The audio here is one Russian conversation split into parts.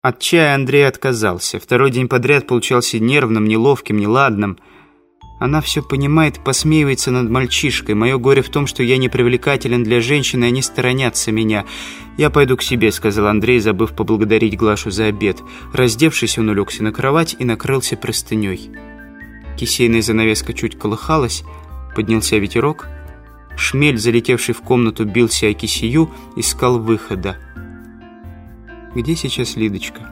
От чая Андрей отказался. Второй день подряд получался нервным, неловким, неладным. Она все понимает, посмеивается над мальчишкой. Мое горе в том, что я не привлекателен для женщин, и они сторонятся меня. «Я пойду к себе», — сказал Андрей, забыв поблагодарить Глашу за обед. Раздевшись, он улегся на кровать и накрылся простыней. Кисейная занавеска чуть колыхалась, поднялся ветерок. Шмель, залетевший в комнату, бился о кисею, искал выхода. Где сейчас Лидочка?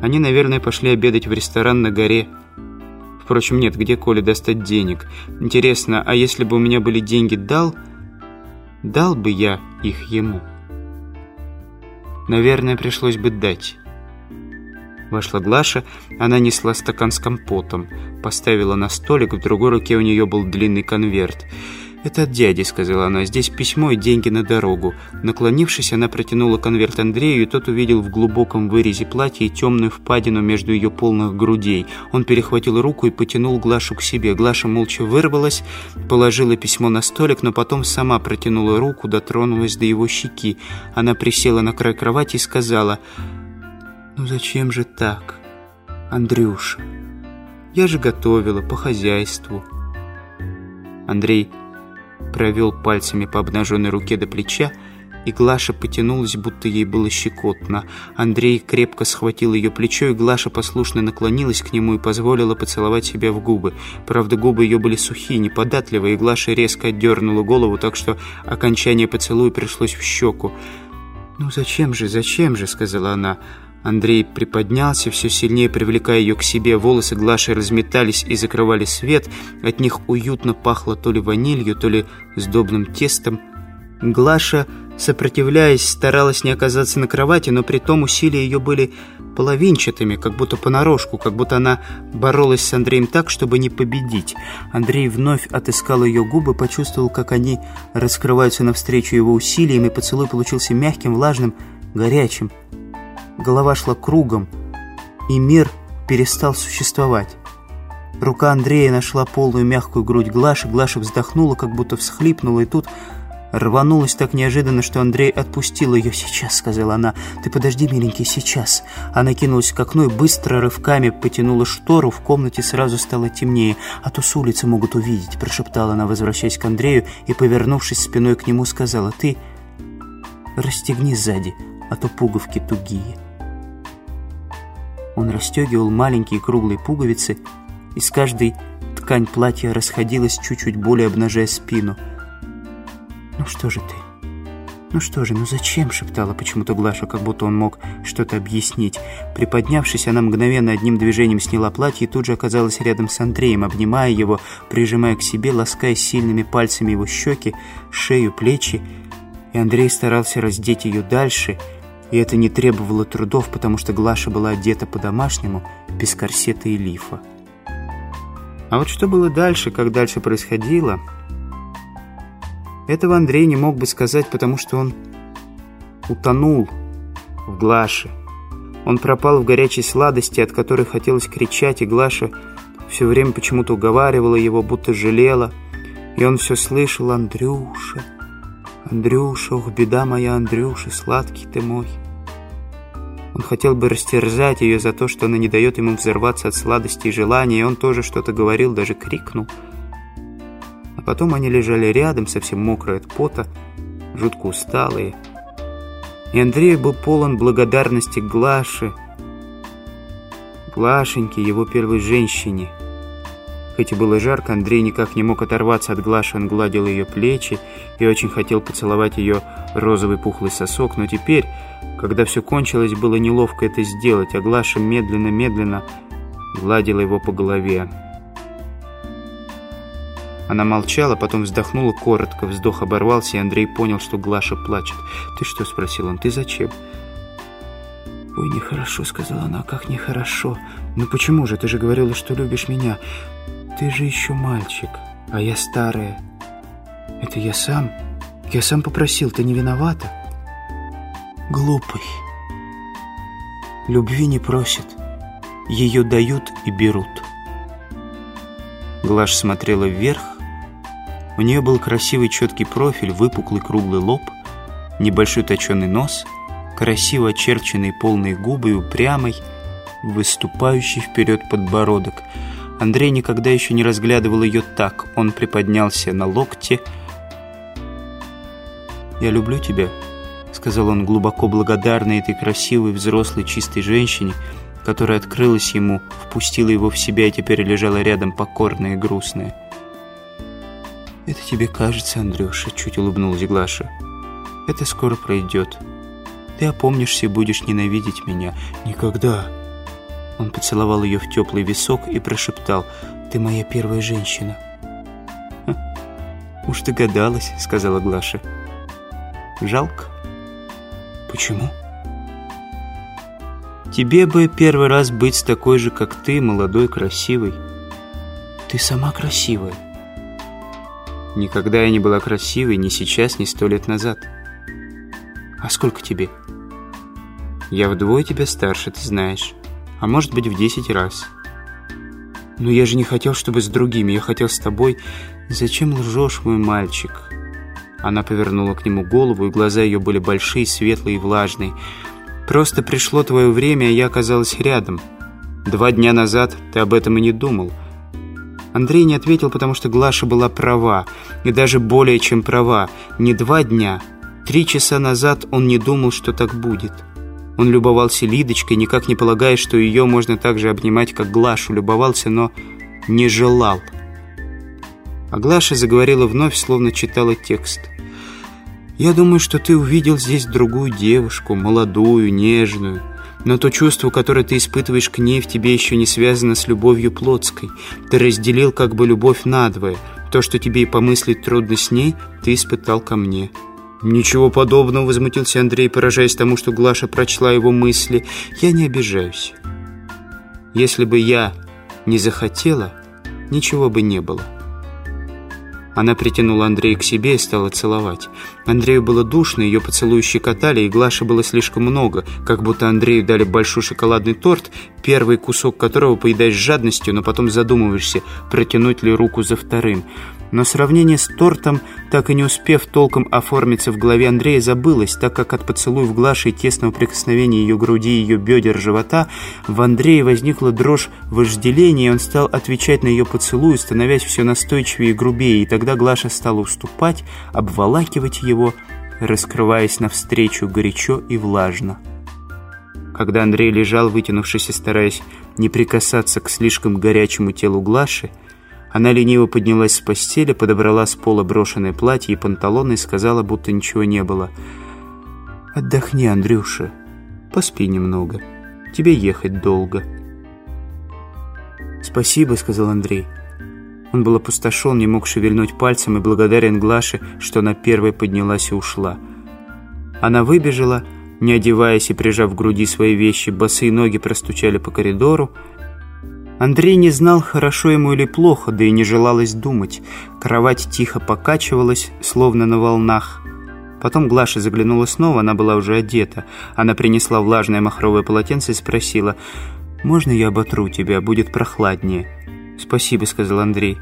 Они, наверное, пошли обедать в ресторан на горе. Впрочем, нет, где Коле достать денег? Интересно, а если бы у меня были деньги, дал? Дал бы я их ему? Наверное, пришлось бы дать. Вошла Глаша, она несла стакан с компотом. Поставила на столик, в другой руке у нее был длинный конверт. «Это от дяди», — сказала она. «Здесь письмо и деньги на дорогу». Наклонившись, она протянула конверт Андрею, и тот увидел в глубоком вырезе платья и темную впадину между ее полных грудей. Он перехватил руку и потянул Глашу к себе. Глаша молча вырвалась, положила письмо на столик, но потом сама протянула руку, дотронулась до его щеки. Она присела на край кровати и сказала, «Ну зачем же так, Андрюша? Я же готовила по хозяйству». Андрей провел пальцами по обнаженной руке до плеча, и Глаша потянулась, будто ей было щекотно. Андрей крепко схватил ее плечо, и Глаша послушно наклонилась к нему и позволила поцеловать себя в губы. Правда, губы ее были сухие, неподатливые, и Глаша резко отдернула голову, так что окончание поцелуя пришлось в щеку. «Ну зачем же, зачем же?» — сказала она. Андрей приподнялся, все сильнее привлекая ее к себе. Волосы Глаши разметались и закрывали свет. От них уютно пахло то ли ванилью, то ли сдобным тестом. Глаша, сопротивляясь, старалась не оказаться на кровати, но при том усилия ее были половинчатыми, как будто понарошку, как будто она боролась с Андреем так, чтобы не победить. Андрей вновь отыскал ее губы, почувствовал, как они раскрываются навстречу его усилиям, и поцелуй получился мягким, влажным, горячим голова шла кругом, и мир перестал существовать. Рука Андрея нашла полную мягкую грудь Глаши, Глаша вздохнула, как будто всхлипнула, и тут рванулась так неожиданно, что Андрей отпустил ее. «Сейчас», — сказала она, — «ты подожди, миленький, сейчас». Она кинулась к окну и быстро рывками потянула штору, в комнате сразу стало темнее. «А то с улицы могут увидеть», — прошептала она, возвращаясь к Андрею, и, повернувшись спиной к нему, сказала, «ты расстегни сзади, а то пуговки тугие». Он расстегивал маленькие круглые пуговицы, и с каждой ткань платья расходилась чуть-чуть более обнажая спину. «Ну что же ты? Ну что же, ну зачем?» — шептала почему-то Глаша, как будто он мог что-то объяснить. Приподнявшись, она мгновенно одним движением сняла платье и тут же оказалась рядом с Андреем, обнимая его, прижимая к себе, лаская сильными пальцами его щеки, шею, плечи. И Андрей старался раздеть ее дальше — и это не требовало трудов, потому что Глаша была одета по-домашнему, без корсета и лифа. А вот что было дальше, как дальше происходило, этого Андрей не мог бы сказать, потому что он утонул в Глаше. Он пропал в горячей сладости, от которой хотелось кричать, и Глаша все время почему-то уговаривала его, будто жалела, и он все слышал «Андрюша». Андрюша, беда моя, Андрюша, сладкий ты мой. Он хотел бы растерзать ее за то, что она не дает ему взорваться от сладости и желания, и он тоже что-то говорил, даже крикнул. А потом они лежали рядом, совсем мокрые от пота, жутко усталые. И Андрей был полон благодарности Глаше, Глашеньке, его первой женщине — Хоть и было жарко, Андрей никак не мог оторваться от Глаши, он гладил ее плечи и очень хотел поцеловать ее розовый пухлый сосок, но теперь, когда все кончилось, было неловко это сделать, а Глаша медленно-медленно гладила его по голове. Она молчала, потом вздохнула коротко, вздох оборвался, и Андрей понял, что Глаша плачет. «Ты что?» — спросил он. «Ты зачем?» «Ой, нехорошо», — сказала она. «Как нехорошо? Ну почему же? Ты же говорила, что любишь меня. Ты же еще мальчик, а я старая. Это я сам? Я сам попросил, ты не виновата? Глупый. Любви не просят. Ее дают и берут. Глаш смотрела вверх. У нее был красивый четкий профиль, выпуклый круглый лоб, небольшой точеный нос, красиво очерченные полные губы и упрямый, выступающий вперед подбородок. Андрей никогда еще не разглядывал ее так. Он приподнялся на локте. «Я люблю тебя», — сказал он глубоко благодарный этой красивой, взрослой, чистой женщине, которая открылась ему, впустила его в себя и теперь лежала рядом покорная и грустная. «Это тебе кажется, Андрюша», — чуть улыбнулась Глаша. «Это скоро пройдет. Ты опомнишься и будешь ненавидеть меня. Никогда». Он поцеловал ее в теплый висок и прошептал, «Ты моя первая женщина». «Уж догадалась», — сказала Глаша. «Жалко». «Почему?» «Тебе бы первый раз быть такой же, как ты, молодой, красивой». «Ты сама красивая». Никогда я не была красивой, ни сейчас, ни сто лет назад. А сколько тебе? Я вдвое тебя старше, ты знаешь. А может быть, в десять раз. Но я же не хотел, чтобы с другими. Я хотел с тобой. Зачем лжешь, мой мальчик? Она повернула к нему голову, и глаза ее были большие, светлые и влажные. Просто пришло твое время, а я оказалась рядом. Два дня назад ты об этом и не думал. Андрей не ответил, потому что Глаша была права, и даже более чем права. Не два дня, три часа назад он не думал, что так будет. Он любовался Лидочкой, никак не полагая, что ее можно так же обнимать, как Глашу. Любовался, но не желал. А Глаша заговорила вновь, словно читала текст. «Я думаю, что ты увидел здесь другую девушку, молодую, нежную». Но то чувство, которое ты испытываешь к ней, в тебе еще не связано с любовью плотской. Ты разделил как бы любовь надвое. То, что тебе и помыслить трудно с ней, ты испытал ко мне». «Ничего подобного», — возмутился Андрей, поражаясь тому, что Глаша прочла его мысли. «Я не обижаюсь. Если бы я не захотела, ничего бы не было». Она притянула Андрея к себе и стала целовать. Андрею было душно, ее поцелуи щекотали, и Глаши было слишком много, как будто Андрею дали большой шоколадный торт, первый кусок которого поедаешь с жадностью, но потом задумываешься, протянуть ли руку за вторым. Но сравнение с тортом, так и не успев толком оформиться в голове Андрея, забылось, так как от поцелуев Глаши и тесного прикосновения ее груди ее бедер живота в Андрее возникла дрожь вожделения, и он стал отвечать на ее поцелуй, становясь все настойчивее и грубее, и тогда Глаша стала уступать, обволакивать его, раскрываясь навстречу горячо и влажно. Когда Андрей лежал, вытянувшись и стараясь не прикасаться к слишком горячему телу Глаши, она лениво поднялась с постели, подобрала с пола брошенное платье и панталоны и сказала, будто ничего не было. «Отдохни, Андрюша, поспи немного. Тебе ехать долго». «Спасибо», — сказал Андрей. Он был опустошен, не мог шевельнуть пальцем и благодарен Глаше, что она первой поднялась и ушла. Она выбежала, не одеваясь и прижав к груди свои вещи, босые ноги простучали по коридору, Андрей не знал, хорошо ему или плохо, да и не желалось думать. Кровать тихо покачивалась, словно на волнах. Потом Глаша заглянула снова, она была уже одета. Она принесла влажное махровое полотенце и спросила, «Можно я оботру тебя? Будет прохладнее». «Спасибо», — сказал Андрей.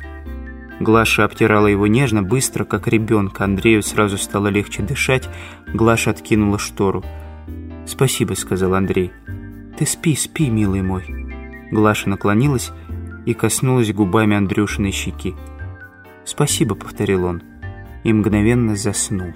Глаша обтирала его нежно, быстро, как ребенка. Андрею сразу стало легче дышать. Глаша откинула штору. «Спасибо», — сказал Андрей. «Ты спи, спи, милый мой». Глаша наклонилась и коснулась губами Андрюшиной щеки. «Спасибо», — повторил он, и мгновенно заснул.